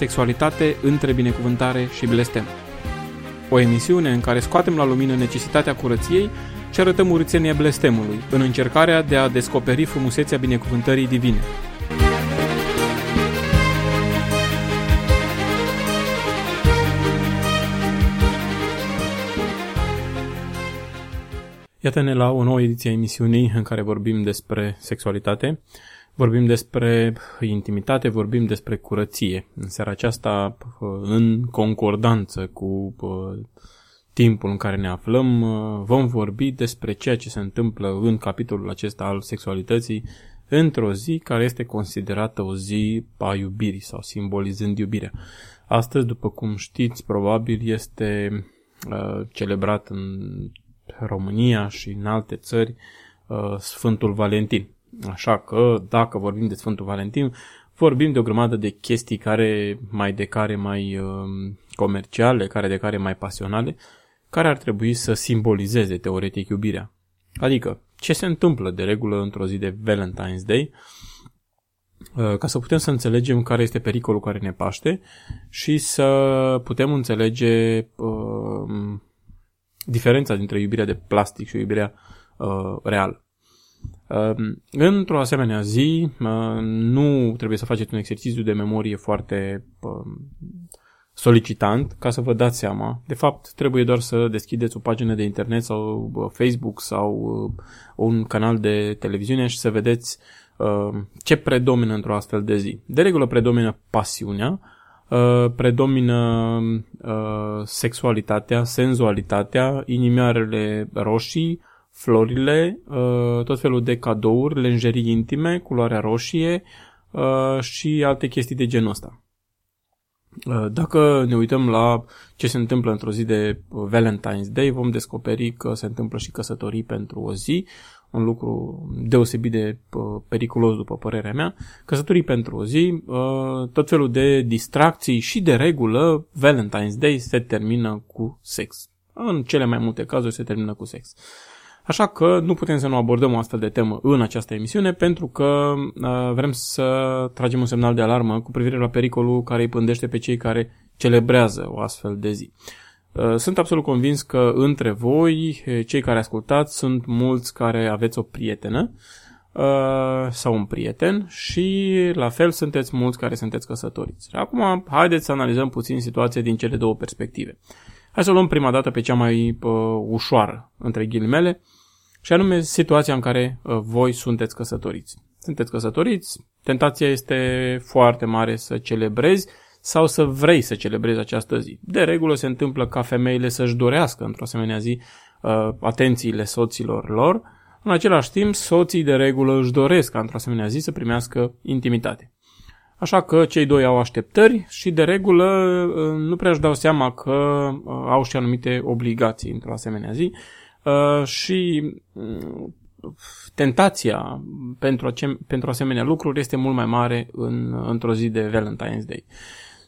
Sexualitate între binecuvântare și blestem. O emisiune în care scoatem la lumină necesitatea curăției și arătăm urțenia blestemului în încercarea de a descoperi frumusețea binecuvântării divine. Iată-ne la o nouă ediție a emisiunii în care vorbim despre sexualitate, vorbim despre intimitate, vorbim despre curăție. În seara aceasta, în concordanță cu timpul în care ne aflăm, vom vorbi despre ceea ce se întâmplă în capitolul acesta al sexualității într-o zi care este considerată o zi a iubirii sau simbolizând iubirea. Astăzi, după cum știți, probabil este uh, celebrat în România și în alte țări uh, Sfântul Valentin. Așa că, dacă vorbim de Sfântul Valentin, vorbim de o grămadă de chestii care mai de care mai um, comerciale, care de care mai pasionale, care ar trebui să simbolizeze teoretic iubirea. Adică, ce se întâmplă de regulă într-o zi de Valentine's Day, uh, ca să putem să înțelegem care este pericolul care ne paște și să putem înțelege uh, diferența dintre iubirea de plastic și iubirea uh, reală. Uh, într-o asemenea zi, uh, nu trebuie să faceți un exercițiu de memorie foarte uh, solicitant ca să vă dați seama. De fapt, trebuie doar să deschideți o pagină de internet sau uh, Facebook sau uh, un canal de televiziune și să vedeți uh, ce predomină într-o astfel de zi. De regulă predomină pasiunea, Uh, predomină uh, sexualitatea, senzualitatea, inimioarele roșii, florile, uh, tot felul de cadouri, lenjerii intime, culoarea roșie uh, și alte chestii de genul ăsta. Uh, dacă ne uităm la ce se întâmplă într-o zi de Valentine's Day, vom descoperi că se întâmplă și căsătorii pentru o zi, un lucru deosebit de uh, periculos după părerea mea, căsătorii pentru o zi, uh, tot felul de distracții și de regulă Valentine's Day se termină cu sex. În cele mai multe cazuri se termină cu sex. Așa că nu putem să nu abordăm o astfel de temă în această emisiune pentru că uh, vrem să tragem un semnal de alarmă cu privire la pericolul care îi pândește pe cei care celebrează o astfel de zi. Uh, sunt absolut convins că între voi, eh, cei care ascultați, sunt mulți care aveți o prietenă uh, sau un prieten și la fel sunteți mulți care sunteți căsătoriți. Acum, haideți să analizăm puțin situația din cele două perspective. Hai să luăm prima dată pe cea mai uh, ușoară, între ghilimele, și anume situația în care uh, voi sunteți căsătoriți. Sunteți căsătoriți, tentația este foarte mare să celebrezi sau să vrei să celebrezi această zi. De regulă se întâmplă ca femeile să-și dorească într-o asemenea zi uh, atențiile soților lor, în același timp soții de regulă își doresc ca într-o asemenea zi să primească intimitate. Așa că cei doi au așteptări și de regulă uh, nu prea își dau seama că uh, au și anumite obligații într-o asemenea zi uh, și tentația pentru, pentru asemenea lucruri este mult mai mare în, într-o zi de Valentine's Day.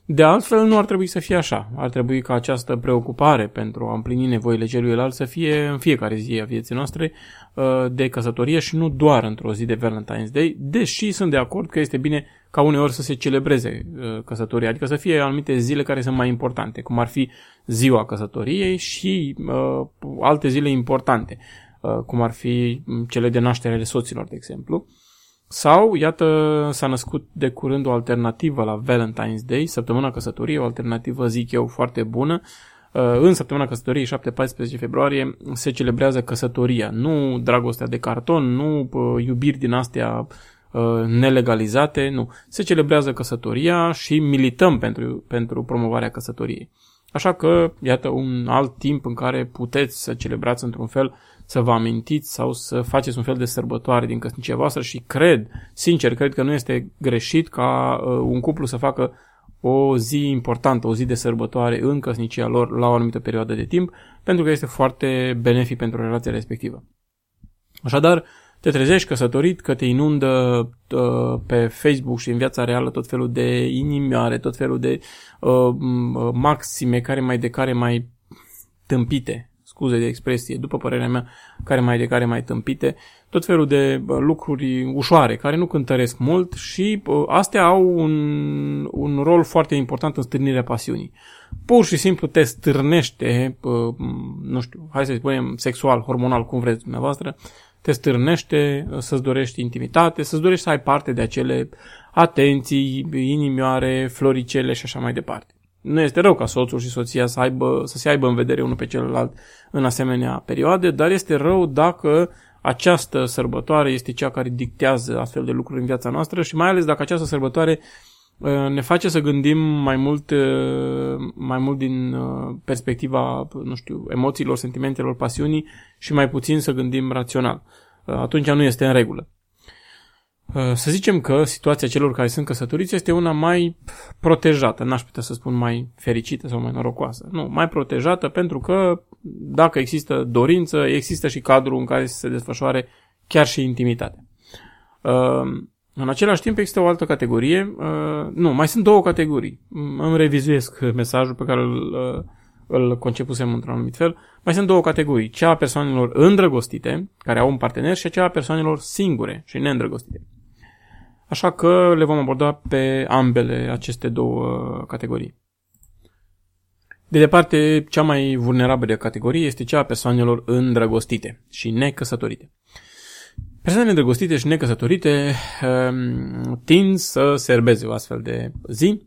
De altfel, nu ar trebui să fie așa. Ar trebui ca această preocupare pentru a împlini nevoile celuilalt să fie în fiecare zi a vieții noastre uh, de căsătorie și nu doar într-o zi de Valentine's Day, deși sunt de acord că este bine ca uneori să se celebreze uh, căsătoria, adică să fie anumite zile care sunt mai importante, cum ar fi ziua căsătoriei și uh, alte zile importante, uh, cum ar fi cele de naștere ale soților, de exemplu. Uh, sau, iată, s-a născut de curând o alternativă la Valentine's Day, săptămâna căsătoriei, o alternativă, zic eu, foarte bună. Uh, în săptămâna căsătoriei, 7-14 februarie, se celebrează căsătoria. Nu dragostea de carton, nu uh, iubiri din astea uh, nelegalizate, nu. Se celebrează căsătoria și milităm pentru, pentru promovarea căsătoriei. Așa că, iată, un alt timp în care puteți să celebrați într-un fel să vă amintiți sau să faceți un fel de sărbătoare din căsnicia voastră și cred, sincer, cred că nu este greșit ca uh, un cuplu să facă o zi importantă, o zi de sărbătoare în căsnicia lor la o anumită perioadă de timp, pentru că este foarte benefic pentru relația respectivă. Așadar, te trezești căsătorit, că te inundă uh, pe Facebook și în viața reală tot felul de inimioare, tot felul de uh, maxime care mai de care mai tâmpite, scuze de expresie, după părerea mea, care mai de care mai tâmpite, tot felul de lucruri ușoare, care nu cântăresc mult și astea au un, un rol foarte important în stârnirea pasiunii. Pur și simplu te stârnește, nu știu, hai să spunem sexual, hormonal, cum vreți dumneavoastră, te stârnește să-ți dorești intimitate, să-ți dorești să ai parte de acele atenții, inimioare, floricele și așa mai departe. Nu este rău ca soțul și soția să, aibă, să se aibă în vedere unul pe celălalt în asemenea perioade, dar este rău dacă această sărbătoare este cea care dictează astfel de lucruri în viața noastră și mai ales dacă această sărbătoare uh, ne face să gândim mai mult, uh, mai mult din uh, perspectiva, nu știu, emoțiilor, sentimentelor, pasiunii și mai puțin să gândim rațional. Atunci nu este în regulă. Uh, să zicem că situația celor care sunt căsătoriți este una mai protejată, n-aș putea să spun mai fericită sau mai norocoasă. Nu, mai protejată pentru că dacă există dorință, există și cadrul în care să se desfășoare chiar și intimitate. Uh, în același timp există o altă categorie, uh, nu, mai sunt două categorii. Îmi revizuiesc mesajul pe care îl, îl concepusem într-un anumit fel. Mai sunt două categorii, cea a persoanelor îndrăgostite, care au un partener, și cea a persoanelor singure și neîndrăgostite. Așa că le vom aborda pe ambele aceste două categorii. De departe, cea mai vulnerabilă categorie este cea a persoanelor îndrăgostite și necăsătorite. Persoanele îndrăgostite și necăsătorite uh, tind să serbeze o astfel de zi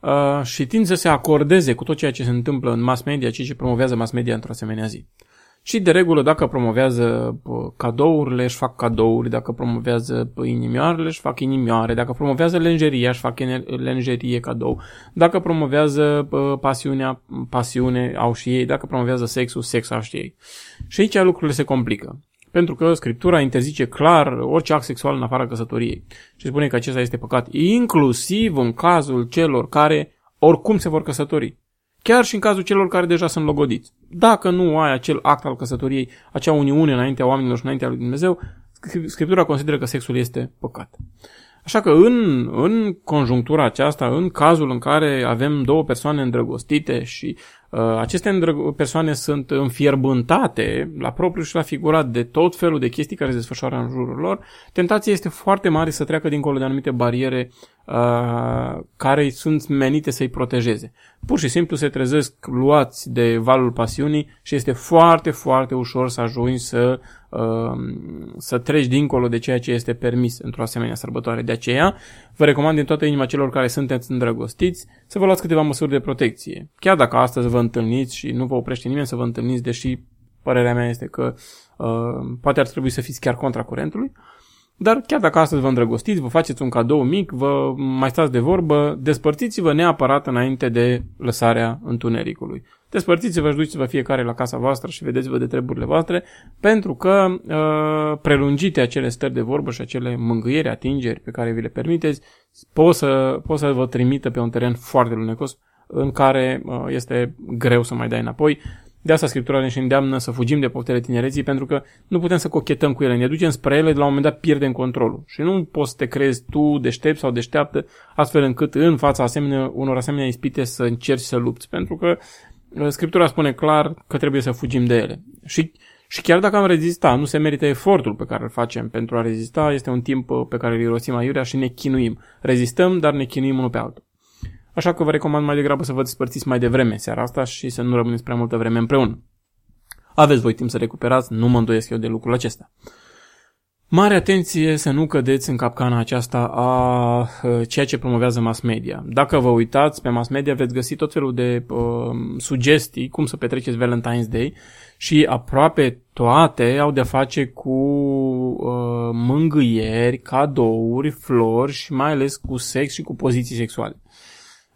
uh, și tind să se acordeze cu tot ceea ce se întâmplă în mass media, ceea ce promovează mass media într-o asemenea zi. Și de regulă, dacă promovează cadourile, își fac cadouri, dacă promovează inimioarele, își fac inimioare, dacă promovează lenjeria, își fac lenjerie cadou, dacă promovează pasiunea, pasiune, au și ei, dacă promovează sexul, sex au și ei. Și aici lucrurile se complică. Pentru că Scriptura interzice clar orice act sexual în afara căsătoriei. Și spune că acesta este păcat, inclusiv în cazul celor care oricum se vor căsători. Chiar și în cazul celor care deja sunt logodiți. Dacă nu ai acel act al căsătoriei, acea uniune înaintea oamenilor și înaintea lui Dumnezeu, Scriptura consideră că sexul este păcat. Așa că în, în conjunctura aceasta, în cazul în care avem două persoane îndrăgostite și uh, aceste îndrăg- persoane sunt înfierbântate la propriu și la figurat de tot felul de chestii care se desfășoară în jurul lor, tentația este foarte mare să treacă dincolo de anumite bariere uh, care sunt menite să-i protejeze. Pur și simplu se trezesc luați de valul pasiunii și este foarte, foarte ușor să ajungi să Um, să treci dincolo de ceea ce este permis într-o asemenea sărbătoare. De aceea, vă recomand din toată inima celor care sunteți îndrăgostiți să vă luați câteva măsuri de protecție. Chiar dacă astăzi vă întâlniți și nu vă oprește nimeni să vă întâlniți, deși părerea mea este că uh, poate ar trebui să fiți chiar contra curentului, dar chiar dacă astăzi vă îndrăgostiți, vă faceți un cadou mic, vă mai stați de vorbă, despărțiți-vă neapărat înainte de lăsarea întunericului. Despărțiți-vă și duceți-vă fiecare la casa voastră și vedeți-vă de treburile voastre, pentru că uh, prelungite acele stări de vorbă și acele mângâieri, atingeri pe care vi le permiteți, pot să, pot să vă trimită pe un teren foarte lunecos în care uh, este greu să mai dai înapoi. De asta Scriptura ne și îndeamnă să fugim de poftele tinereții, pentru că nu putem să cochetăm cu ele, ne ducem spre ele, de la un moment dat pierdem controlul. Și nu poți să te crezi tu deștept sau deșteaptă, astfel încât în fața asemenea, unor asemenea ispite să încerci să lupți, pentru că Scriptura spune clar că trebuie să fugim de ele. Și, și chiar dacă am rezistat, nu se merită efortul pe care îl facem pentru a rezista, este un timp pe care îl irosim aiurea și ne chinuim. Rezistăm, dar ne chinuim unul pe altul. Așa că vă recomand mai degrabă să vă despărțiți mai devreme seara asta și să nu rămâneți prea multă vreme împreună. Aveți voi timp să recuperați, nu mă îndoiesc eu de lucrul acesta. Mare atenție să nu cădeți în capcana aceasta a ceea ce promovează mass media. Dacă vă uitați pe mass media veți găsi tot felul de uh, sugestii cum să petreceți Valentine's Day și aproape toate au de-a face cu uh, mângâieri, cadouri, flori și mai ales cu sex și cu poziții sexuale.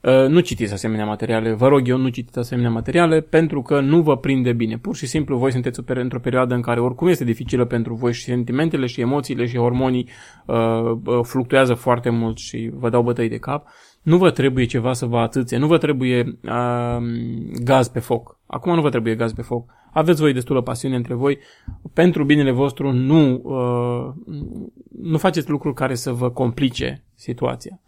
Uh, nu citiți asemenea materiale, vă rog eu, nu citiți asemenea materiale pentru că nu vă prinde bine. Pur și simplu voi sunteți într-o perioadă în care oricum este dificilă pentru voi și sentimentele și emoțiile și hormonii uh, uh, fluctuează foarte mult și vă dau bătăi de cap. Nu vă trebuie ceva să vă atâțe, nu vă trebuie uh, gaz pe foc. Acum nu vă trebuie gaz pe foc. Aveți voi destulă pasiune între voi. Pentru binele vostru nu, uh, nu faceți lucruri care să vă complice situația.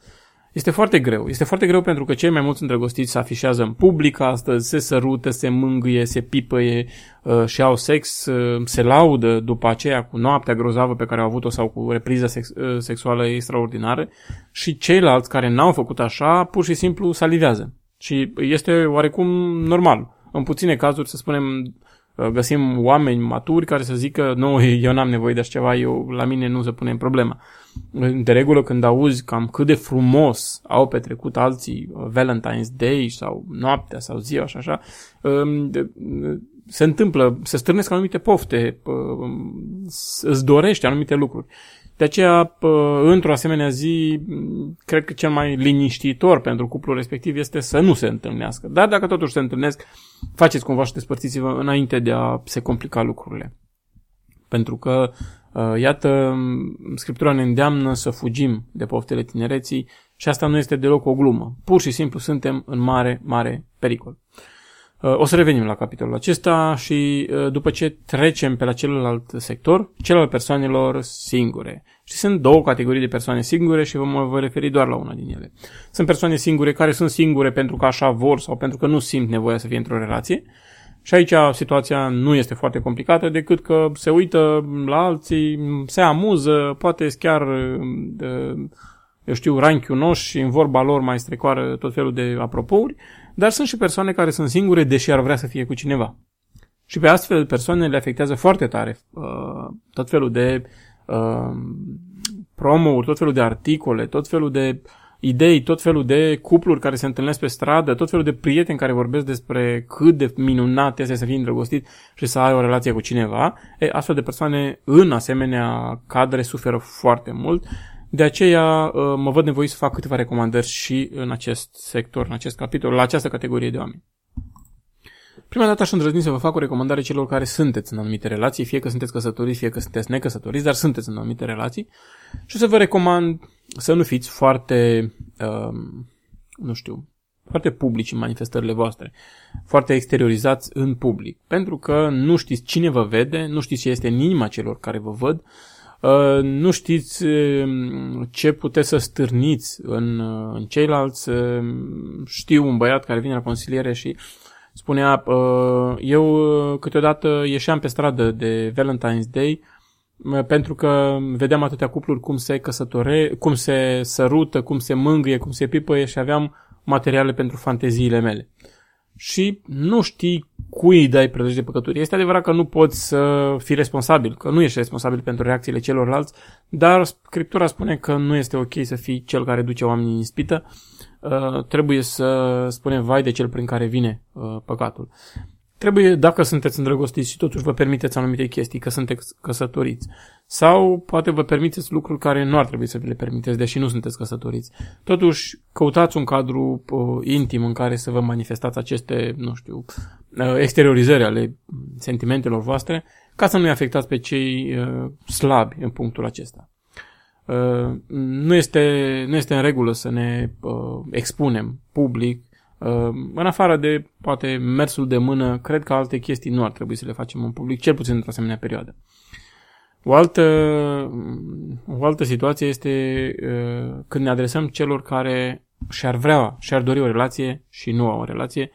Este foarte greu. Este foarte greu pentru că cei mai mulți îndrăgostiți se afișează în public astăzi, se sărută, se mângâie, se pipăie uh, și au sex, uh, se laudă după aceea cu noaptea grozavă pe care au avut-o sau cu repriza sex, uh, sexuală extraordinară și ceilalți care n-au făcut așa pur și simplu salivează. Și este oarecum normal. În puține cazuri, să spunem, uh, găsim oameni maturi care să zică nu, eu n-am nevoie de așa ceva, eu, la mine nu se pune problema. De regulă când auzi cam cât de frumos au petrecut alții uh, Valentine's Day sau noaptea sau ziua și așa, um, se întâmplă, se stârnesc anumite pofte, uh, îți dorești anumite lucruri. De aceea, într-o asemenea zi, cred că cel mai liniștitor pentru cuplul respectiv este să nu se întâlnească. Dar dacă totuși se întâlnesc, faceți cumva și despărțiți-vă înainte de a se complica lucrurile. Pentru că, ă, iată, Scriptura ne îndeamnă să fugim de poftele tinereții și asta nu este deloc o glumă. Pur și simplu suntem în mare, mare pericol. O să revenim la capitolul acesta și uh, după ce trecem pe la celălalt sector, cel al persoanelor singure. Și sunt două categorii de persoane singure și vă mă voi referi doar la una din ele. Sunt persoane singure care sunt singure pentru că așa vor sau pentru că nu simt nevoia să fie într-o relație. Și aici situația nu este foarte complicată decât că se uită la alții, se amuză, poate chiar, uh, eu știu, ranchiunoși și în vorba lor mai strecoară tot felul de apropouri dar sunt și persoane care sunt singure, deși ar vrea să fie cu cineva. Și pe astfel persoane le afectează foarte tare uh, tot felul de uh, promo-uri, tot felul de articole, tot felul de idei, tot felul de cupluri care se întâlnesc pe stradă, tot felul de prieteni care vorbesc despre cât de minunat este să fii îndrăgostit și să ai o relație cu cineva. E, astfel de persoane în asemenea cadre suferă foarte mult de aceea uh, mă văd nevoit să fac câteva recomandări și în acest sector, în acest capitol, la această categorie de oameni. Prima dată aș îndrăzni să vă fac o recomandare celor care sunteți în anumite relații, fie că sunteți căsătoriți, fie că sunteți necăsătoriți, dar sunteți în anumite relații și să vă recomand să nu fiți foarte, uh, nu știu, foarte publici în manifestările voastre, foarte exteriorizați în public, pentru că nu știți cine vă vede, nu știți ce este în inima celor care vă văd, Uh, nu știți um, ce puteți să stârniți în, uh, în ceilalți. Uh, știu un băiat care vine la consiliere și spunea, eu câteodată ieșeam pe stradă de Valentine's Day pentru că vedeam atâtea cupluri cum se căsătore, cum se sărută, cum se mângâie, cum se pipăie și aveam materiale pentru fanteziile mele. Și nu știi cui îi dai prilej de păcături. Este adevărat că nu poți să fii responsabil, că nu ești responsabil pentru reacțiile celorlalți, dar Scriptura spune că nu este ok să fii cel care duce oamenii în ispită. Uh, trebuie să spunem vai de cel prin care vine uh, păcatul. Trebuie, dacă sunteți îndrăgostiți și totuși vă permiteți anumite chestii, că sunteți căsătoriți. Sau poate vă permiteți lucruri care nu ar trebui să vi le permiteți, deși nu sunteți căsătoriți. Totuși, căutați un cadru uh, intim în care să vă manifestați aceste, nu știu, uh, exteriorizări ale sentimentelor voastre, ca să nu-i afectați pe cei uh, slabi în punctul acesta. Uh, nu, este, nu este în regulă să ne uh, expunem public Ehm, în afară de, poate, mersul de mână, cred că alte chestii nu ar trebui să le facem în public, cel puțin într-o asemenea perioadă. O altă, o altă situație este uh, când ne adresăm celor care și-ar vrea, și-ar dori o relație și nu au o relație.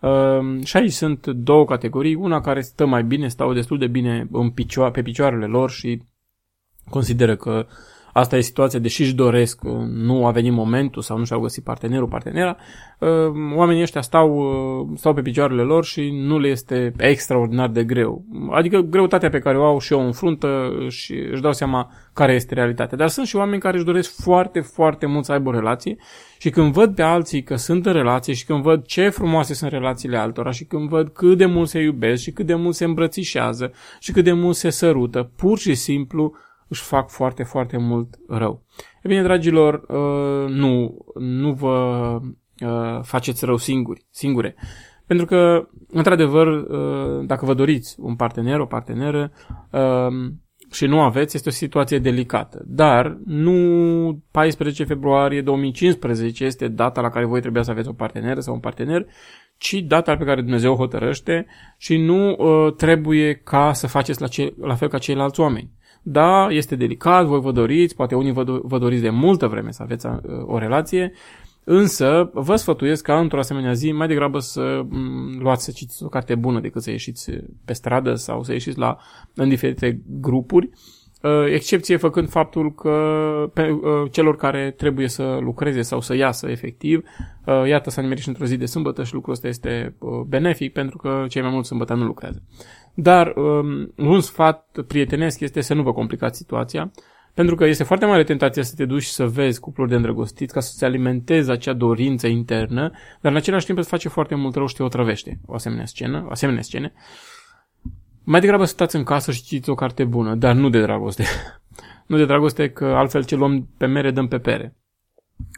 Uh, și aici sunt două categorii. Una care stă mai bine, stau destul de bine în picioa- pe picioarele lor și consideră că uh, Asta e situația, deși își doresc, uh, nu a venit momentul sau nu și-au găsit partenerul, partenera, uh, oamenii ăștia stau, uh, stau pe picioarele lor și nu le este extraordinar de greu. Adică greutatea pe care o au și o înfruntă și își dau seama care este realitatea. Dar sunt și oameni care își doresc foarte, foarte mult să aibă o relație și când văd pe alții că sunt în relație și când văd ce frumoase sunt relațiile altora și când văd cât de mult se iubesc și cât de mult se îmbrățișează și cât de mult se sărută, pur și simplu își fac foarte, foarte mult rău. E bine, dragilor, uh, nu, nu vă uh, faceți rău singuri, singure. Pentru că, într-adevăr, uh, dacă vă doriți un partener, o parteneră și nu aveți, este o situație delicată. Dar nu 14 februarie 2015 este data la care voi trebuia să aveți o parteneră sau un partener, ci data pe care Dumnezeu o hotărăște și nu trebuie ca să faceți la, ce, la fel ca ceilalți oameni. Da, este delicat, voi vă doriți, poate unii vă, do- vă doriți de multă vreme să aveți uh, o relație, însă vă sfătuiesc ca într-o asemenea zi mai degrabă să mm, luați să citiți o carte bună decât să ieșiți pe stradă sau să ieșiți la, în diferite grupuri, Uh, excepție făcând faptul că pe, uh, celor care trebuie să lucreze sau să iasă efectiv, uh, iată s-a nimerit și într-o zi de sâmbătă și lucrul ăsta este benefic pentru că cei mai mulți sâmbătă nu lucrează. Dar um, un sfat prietenesc este să nu vă complicați situația, pentru că este foarte mare tentația să te duci să vezi cupluri de îndrăgostiți ca să-ți alimentezi acea dorință internă, dar în același timp îți face foarte mult rău și te otrăvește o asemenea scenă, o asemenea scene. Mai degrabă stați în casă și citiți o carte bună, dar nu de dragoste. nu de dragoste, că altfel ce luăm pe mere dăm pe pere.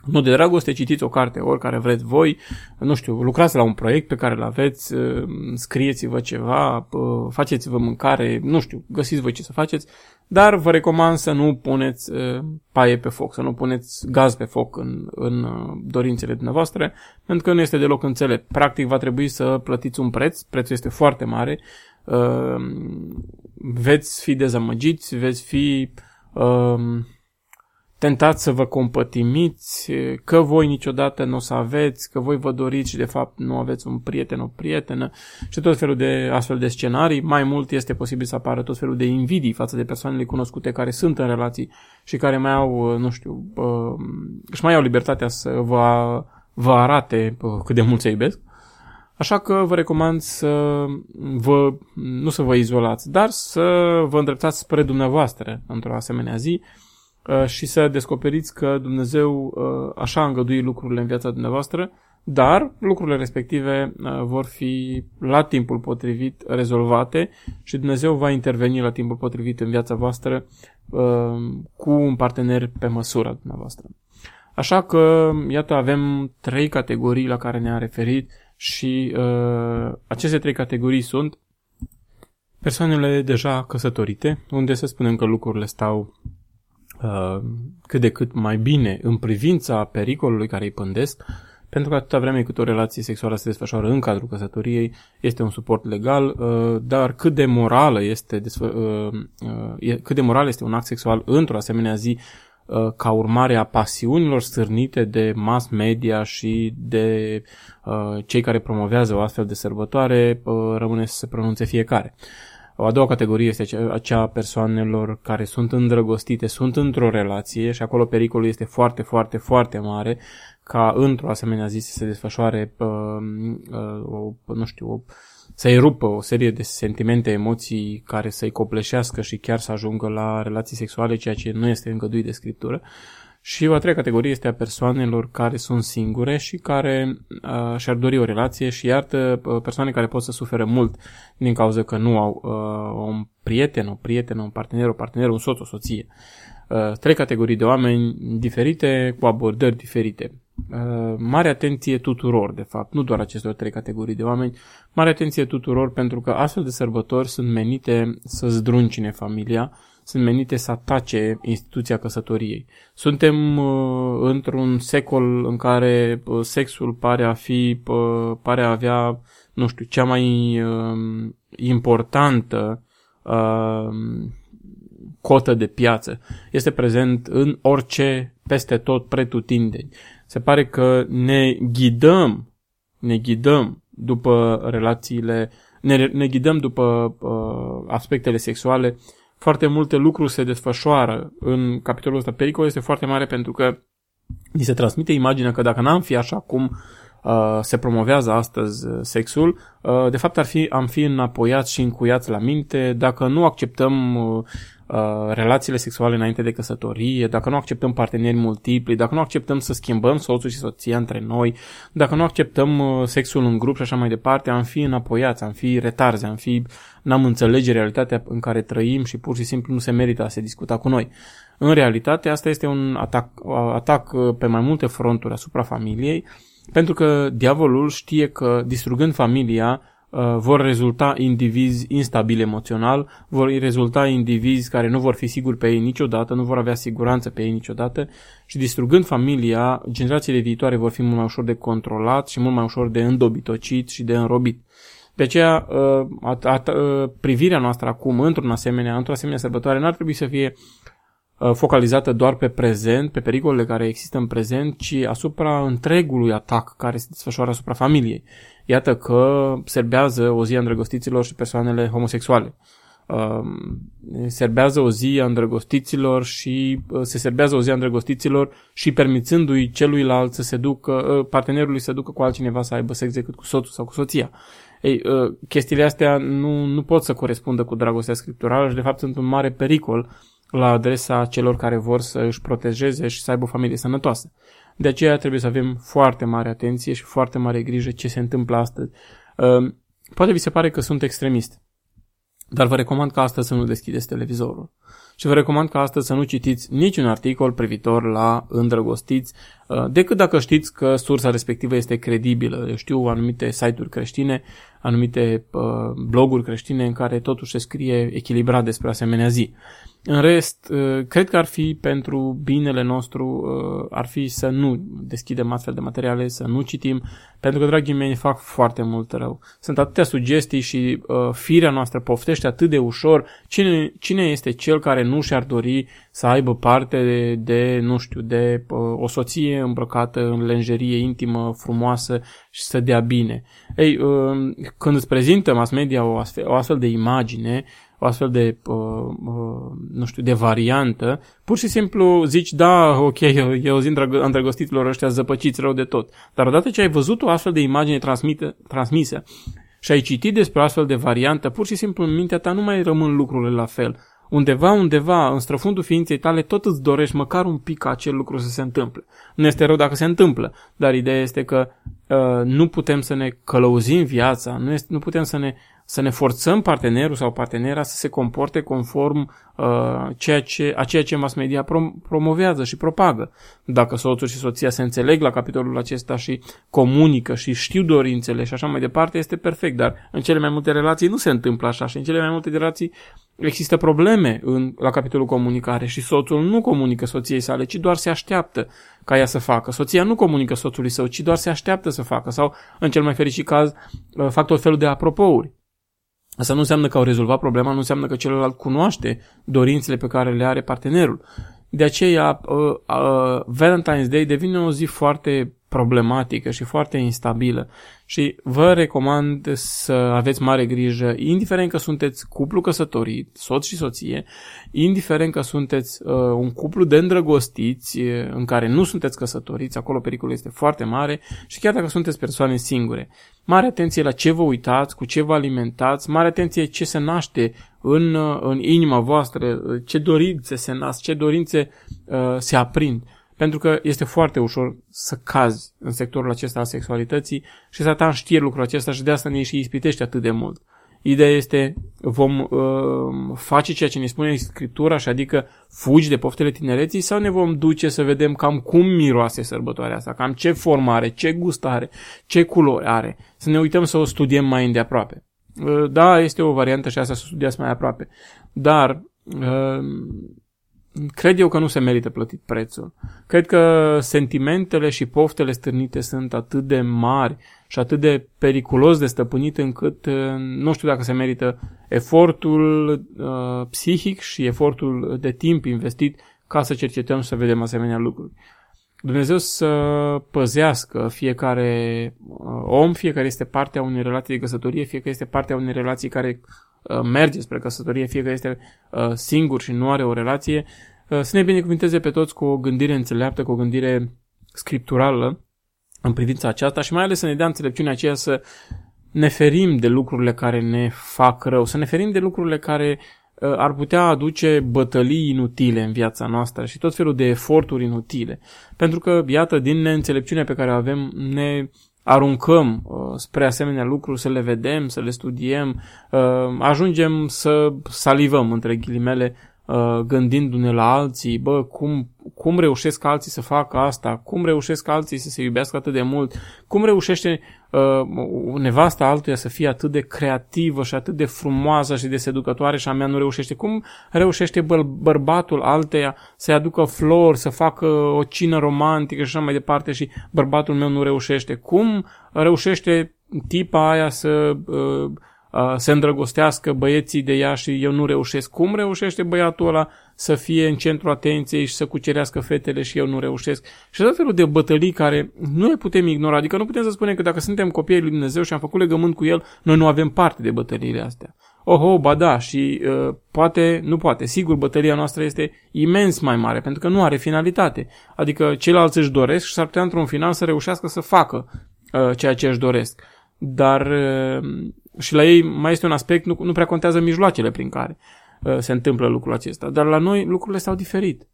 Nu de dragoste, citiți o carte, oricare vreți voi, nu știu, lucrați la un proiect pe care îl aveți, uh, scrieți-vă ceva, uh, faceți-vă mâncare, nu știu, găsiți voi ce să faceți, dar vă recomand să nu puneți uh, paie pe foc, să nu puneți gaz pe foc în, în dorințele dumneavoastră, pentru că nu este deloc înțelept. Practic va trebui să plătiți un preț, prețul este foarte mare, Ehm, veți fi dezamăgiți, veți fi uh, tentați să vă compătimiți, că voi niciodată nu o să aveți, că voi vă doriți și de fapt nu aveți un prieten, o prietenă și tot felul de astfel de scenarii. Mai mult este posibil să apară tot felul de invidii față de persoanele cunoscute care sunt în relații și care mai au, nu știu, uh, își mai au libertatea să vă, vă arate uh, cât de mult se iubesc. Așa că vă recomand să vă, nu să vă izolați, dar să vă îndreptați spre dumneavoastră într-o asemenea zi uh, și să descoperiți că Dumnezeu uh, așa a îngăduit lucrurile în viața dumneavoastră, dar lucrurile respective uh, vor fi la timpul potrivit rezolvate și Dumnezeu va interveni la timpul potrivit în viața voastră cu un partener pe măsura dumneavoastră. Așa că, iată, avem trei categorii la care ne-a referit și uh, aceste trei categorii sunt persoanele deja căsătorite, unde să spunem că lucrurile stau uh, cât de cât mai bine în privința pericolului care îi pândesc, pentru că atâta vreme cât o relație sexuală se desfășoară în cadrul căsătoriei, este un suport legal, uh, dar cât de morală este, desfă, uh, uh, cât de moral este un act sexual într-o asemenea zi, Uh, ca urmare a pasiunilor stârnite de mass media și de uh, cei care promovează o astfel de sărbătoare, uh, rămâne să se pronunțe fiecare. O a doua categorie este acea persoanelor care sunt îndrăgostite, sunt într-o relație și acolo pericolul este foarte, foarte, foarte mare ca într-o asemenea zi să se desfășoare, uh, uh, o, nu știu, o să-i rupă o serie de sentimente, emoții care să-i copleșească și chiar să ajungă la relații sexuale, ceea ce nu este îngăduit de scriptură. Și o a treia categorie este a persoanelor care sunt singure și care uh, și-ar dori o relație și iartă uh, persoane care pot să suferă mult din cauza că nu au uh, un prieten, o prietenă, un partener, o partener, un soț, o soție. Uh, trei categorii de oameni diferite, cu abordări diferite. Uh, mare atenție tuturor, de fapt, nu doar acestor trei categorii de oameni, mare atenție tuturor pentru că astfel de sărbători sunt menite să zdruncine familia, sunt menite să atace instituția căsătoriei. Suntem uh, într-un secol în care uh, sexul pare a fi, uh, pare a avea, nu știu, cea mai uh, importantă uh, cotă de piață. Este prezent în orice, peste tot, pretutindeni se pare că ne ghidăm, ne ghidăm după relațiile, ne, ne ghidăm după uh, aspectele sexuale. Foarte multe lucruri se desfășoară în capitolul ăsta. Pericolul este foarte mare pentru că ni se transmite imaginea că dacă n-am fi așa cum uh, se promovează astăzi uh, sexul, uh, de fapt ar fi, am fi înapoiați și încuiați la minte dacă nu acceptăm uh, Uh, relațiile sexuale înainte de căsătorie, dacă nu acceptăm parteneri multipli, dacă nu acceptăm să schimbăm soțul și soția între noi, dacă nu acceptăm uh, sexul în grup și așa mai departe, am fi înapoiați, am fi retarzi, am fi, n-am înțelege realitatea în care trăim și pur și simplu nu se merită a se discuta cu noi. În realitate, asta este un atac, atac uh, pe mai multe fronturi asupra familiei, pentru că diavolul știe că distrugând familia, Uh, vor rezulta indivizi instabili emoțional, vor rezulta indivizi care nu vor fi siguri pe ei niciodată, nu vor avea siguranță pe ei niciodată și distrugând familia, generațiile viitoare vor fi mult mai ușor de controlat și mult mai ușor de îndobitocit și de înrobit. De aceea, uh, privirea noastră acum, într-un asemenea, într-o asemenea sărbătoare, n-ar trebui să fie focalizată doar pe prezent, pe pericolele care există în prezent, ci asupra întregului atac care se desfășoară asupra familiei. Iată că serbează o zi a îndrăgostiților și persoanele homosexuale. Um, serbează o zi a îndrăgostiților și uh, se serbează o zi a îndrăgostiților și permițându-i celuilalt să se ducă, uh, partenerului să ducă cu altcineva să aibă sex decât cu soțul sau cu soția. Ei, uh, chestiile astea nu, nu pot să corespundă cu dragostea scripturală și de fapt sunt un mare pericol la adresa celor care vor să își protejeze și să aibă o familie sănătoasă. De aceea trebuie să avem foarte mare atenție și foarte mare grijă ce se întâmplă astăzi. Poate vi se pare că sunt extremist. Dar vă recomand ca astăzi să nu deschideți televizorul. Și vă recomand ca astăzi să nu citiți niciun articol privitor la îndrăgostiți, uh, decât dacă știți că sursa respectivă este credibilă. Eu știu anumite site-uri creștine, anumite uh, bloguri creștine în care totuși se scrie echilibrat despre asemenea zi. În rest, uh, cred că ar fi pentru binele nostru, uh, ar fi să nu deschidem astfel de materiale, să nu citim, pentru că, dragii mei, fac foarte mult rău. Sunt atâtea sugestii și uh, firea noastră poftește atât de ușor. Cine, cine este cel care nu și-ar dori să aibă parte de, de nu știu, de uh, o soție îmbrăcată în lenjerie intimă, frumoasă și să dea bine? Ei, uh, când îți prezintă mass media o astfel, o astfel de imagine, o astfel de, uh, uh, nu știu, de variantă, pur și simplu zici, da, ok, e o zi îndrăgostiților ăștia zăpăciți rău de tot. Dar odată ce ai văzut o astfel de imagine transmite, transmisă și ai citit despre o astfel de variantă, pur și simplu în mintea ta nu mai rămân lucrurile la fel. Undeva, undeva, în străfundul ființei tale, tot îți dorești măcar un pic ca acel lucru să se întâmple. Nu este rău dacă se întâmplă, dar ideea este că uh, nu putem să ne călăuzim viața, nu, este, nu putem să ne să ne forțăm partenerul sau partenera să se comporte conform uh, ceea ce, a ceea ce mass media prom- promovează și propagă. Dacă soțul și soția se înțeleg la capitolul acesta și comunică și știu dorințele și așa mai departe, este perfect, dar în cele mai multe relații nu se întâmplă așa și în cele mai multe relații există probleme în, la capitolul comunicare și soțul nu comunică soției sale, ci doar se așteaptă ca ea să facă. Soția nu comunică soțului său, ci doar se așteaptă să facă sau, în cel mai fericit caz, uh, fac tot felul de apropouri. Asta nu înseamnă că au rezolvat problema, nu înseamnă că celălalt cunoaște dorințele pe care le are partenerul. De aceea, uh, uh, Valentine's Day devine o zi foarte problematică și foarte instabilă și vă recomand să aveți mare grijă, indiferent că sunteți cuplu căsătorit, soț și soție, indiferent că sunteți uh, un cuplu de îndrăgostiți uh, în care nu sunteți căsătoriți, acolo pericolul este foarte mare și chiar dacă sunteți persoane singure. Mare atenție la ce vă uitați, cu ce vă alimentați, mare atenție ce se naște în, uh, în inima voastră, uh, ce dorințe se nasc, ce dorințe uh, se aprind pentru că este foarte ușor să cazi în sectorul acesta al sexualității și Satan știe lucrul acesta și de asta ne și ispitește atât de mult. Ideea este, vom uh, face ceea ce ne spune Scriptura, și adică fugi de poftele tinereții sau ne vom duce să vedem cam cum miroase sărbătoarea asta, cam ce formă are, ce gust are, ce culori are, să ne uităm să o studiem mai îndeaproape. Uh, da, este o variantă și asta să studiați mai aproape, dar uh, cred eu că nu se merită plătit prețul. Cred că sentimentele și poftele stârnite sunt atât de mari și atât de periculos de stăpânit încât uh, nu știu dacă se merită efortul uh, psihic și efortul de timp investit ca să cercetăm și să vedem asemenea lucruri. Dumnezeu să păzească fiecare uh, om, fiecare este partea unei relații de căsătorie, fiecare este partea unei relații care Uh, merge spre căsătorie, fie că este uh, singur și nu are o relație, uh, să ne binecuvinteze pe toți cu o gândire înțeleaptă, cu o gândire scripturală în privința aceasta și mai ales să ne dea înțelepciunea aceea să ne ferim de lucrurile care ne fac rău, să ne ferim de lucrurile care ar putea aduce bătălii inutile în viața noastră și tot felul de eforturi inutile. Pentru că, iată, din neînțelepciunea pe care o avem, ne aruncăm uh, spre asemenea lucruri, să le vedem, să le studiem, uh, ajungem să salivăm, între ghilimele, uh, gândindu-ne la alții, bă, cum, cum reușesc alții să facă asta, cum reușesc alții să se iubească atât de mult, cum reușește uh, nevasta altuia să fie atât de creativă și atât de frumoasă și de seducătoare și a mea nu reușește, cum reușește bă- bărbatul alteia să-i aducă flori, să facă o cină romantică și așa mai departe și bărbatul meu nu reușește, cum reușește tipa aia să uh, uh, se îndrăgostească băieții de ea și eu nu reușesc. Cum reușește băiatul ăla să fie în centru atenției și să cucerească fetele și eu nu reușesc? Și tot felul de bătălii care nu le putem ignora. Adică nu putem să spunem că dacă suntem copiii lui Dumnezeu și am făcut legământ cu El, noi nu avem parte de bătăliile astea. Oho, ba da, și uh, poate, nu poate, sigur bătălia noastră este imens mai mare, pentru că nu are finalitate. Adică ceilalți își doresc și s-ar putea într-un final să reușească să facă uh, ceea ce își doresc. Dar uh, și la ei mai este un aspect, nu, nu prea contează mijloacele prin care uh, se întâmplă lucrul acesta. Dar la noi lucrurile s-au diferit.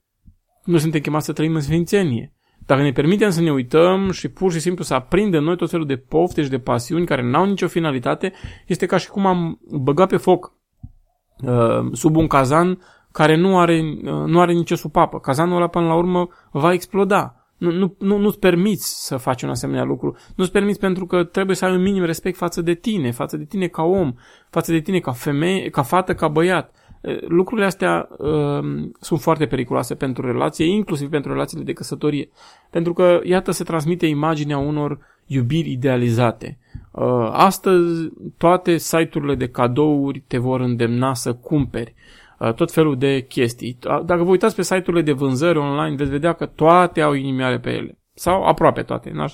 Nu suntem chemați să trăim în sfințenie. Dacă ne permitem să ne uităm și pur și simplu să aprindem noi tot felul de pofte și de pasiuni care n-au nicio finalitate, este ca și cum am băgat pe foc uh, sub un cazan care nu are, uh, nu are nicio supapă. Cazanul ăla până la urmă va exploda. Nu, nu, nu, nu-ți permiți să faci un asemenea lucru. Nu-ți permiți pentru că trebuie să ai un minim respect față de tine, față de tine ca om, față de tine ca femeie, ca fată, ca băiat. Lucrurile astea uh, sunt foarte periculoase pentru relație, inclusiv pentru relațiile de căsătorie. Pentru că, iată, se transmite imaginea unor iubiri idealizate. Uh, astăzi, toate site-urile de cadouri te vor îndemna să cumperi uh, tot felul de chestii. Dacă vă uitați pe site-urile de vânzări online, veți vedea că toate au inimioare pe ele. Sau aproape toate. N-aș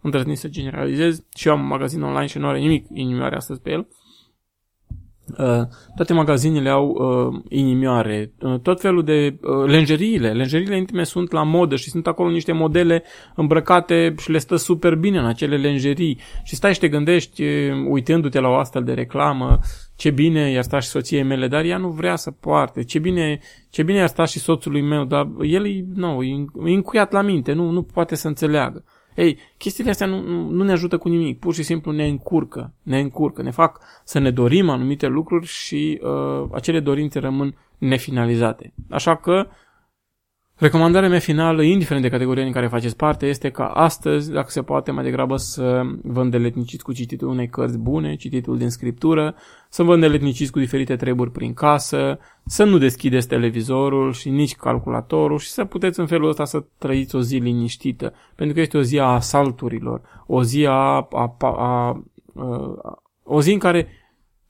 îndrăzni să generalizez. Și eu am un magazin online și nu are nimic inimioare astăzi pe el. Uh, Uh, toate magazinele au uh, inimioare, uh, tot felul de uh, lenjeriile. Lenjeriile intime sunt la modă și sunt acolo niște modele îmbrăcate și le stă super bine în acele lenjerii. Și stai și te gândești, uh, uitându-te la o astfel de reclamă, ce bine i-ar sta și soției mele, dar ea nu vrea să poarte. Ce bine, ce bine i-ar sta și soțului meu, dar el e, nu, e încuiat la minte, nu, nu poate să înțeleagă. Ei, chestiile astea nu, nu, nu ne ajută cu nimic, pur și simplu ne încurcă, ne încurcă, ne fac să ne dorim anumite lucruri și uh, acele dorințe rămân nefinalizate. Așa că Recomandarea mea finală, indiferent de categoria în care faceți parte, este ca astăzi, dacă se poate, mai degrabă să vă îndeletniciți cu cititul unei cărți bune, cititul din scriptură, să vă îndeletniciți cu diferite treburi prin casă, să nu deschideți televizorul și nici calculatorul și să puteți în felul ăsta să trăiți o zi liniștită, pentru că este o zi a asalturilor, o zi a, a, a, a, a o zi în care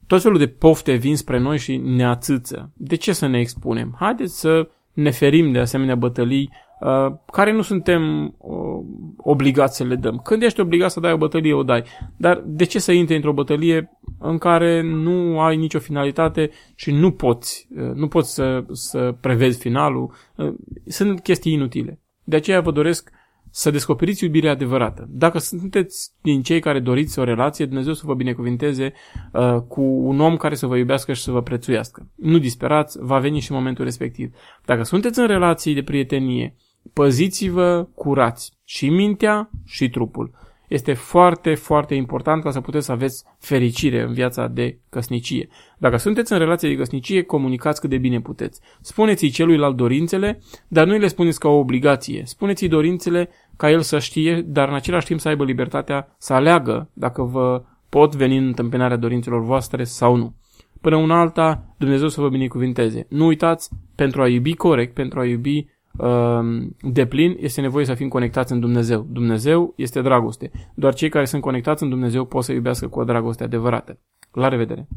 tot felul de pofte vin spre noi și ne ațâță. De ce să ne expunem? Haideți să ne ferim de asemenea bătălii uh, care nu suntem uh, obligați să le dăm. Când ești obligat să dai o bătălie, o dai. Dar de ce să intri într-o bătălie în care nu ai nicio finalitate și nu poți, uh, nu poți să, să prevezi finalul? Uh, sunt chestii inutile. De aceea vă doresc să descoperiți iubirea adevărată. Dacă sunteți din cei care doriți o relație, Dumnezeu să vă binecuvinteze uh, cu un om care să vă iubească și să vă prețuiască. Nu disperați, va veni și momentul respectiv. Dacă sunteți în relații de prietenie, păziți-vă curați și mintea și trupul. Este foarte, foarte important ca să puteți să aveți fericire în viața de căsnicie. Dacă sunteți în relație de căsnicie, comunicați cât de bine puteți. Spuneți-i celuilalt dorințele, dar nu le spuneți ca o obligație. Spuneți-i dorințele ca el să știe, dar în același timp să aibă libertatea să aleagă dacă vă pot veni în întâmpinarea dorințelor voastre sau nu. Până una alta, Dumnezeu să vă binecuvinteze. Nu uitați, pentru a iubi corect, pentru a iubi uh, de plin, este nevoie să fim conectați în Dumnezeu. Dumnezeu este dragoste. Doar cei care sunt conectați în Dumnezeu pot să iubească cu o dragoste adevărată. La revedere!